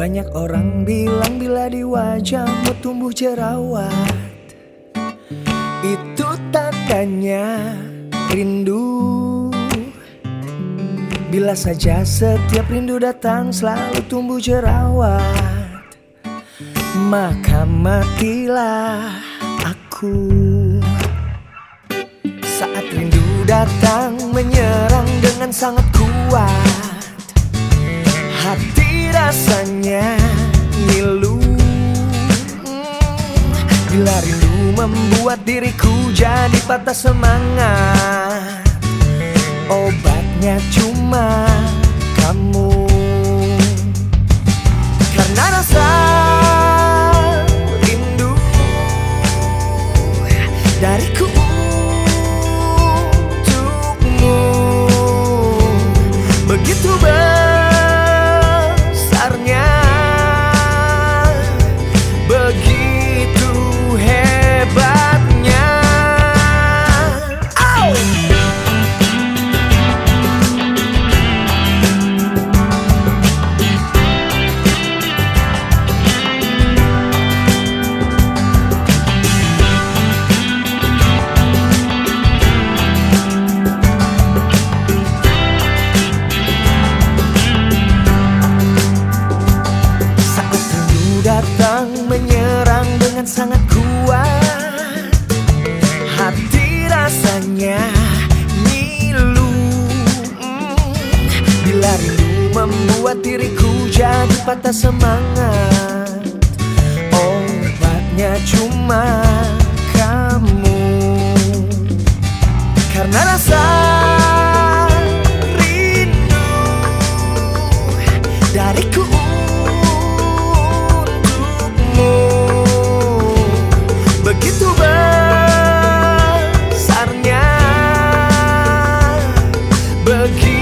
Banyak orang bilang bila di wajahmu tumbuh jerawat. Itu tandanya rindu. Bila saja setiap rindu datang selalu tumbuh jerawat. Maka matilah aku. Saat rindu datang menyerang dengan sangat kuat rasanya ngilu. Bila rindu membuat diriku jadi patah semangat Obatnya cuma kamu. Karena rasa Rindu membuat diriku jadi patah semangat. Obatnya cuma kamu. Karena rasa rindu dariku untukmu. Begitu besarnya begitu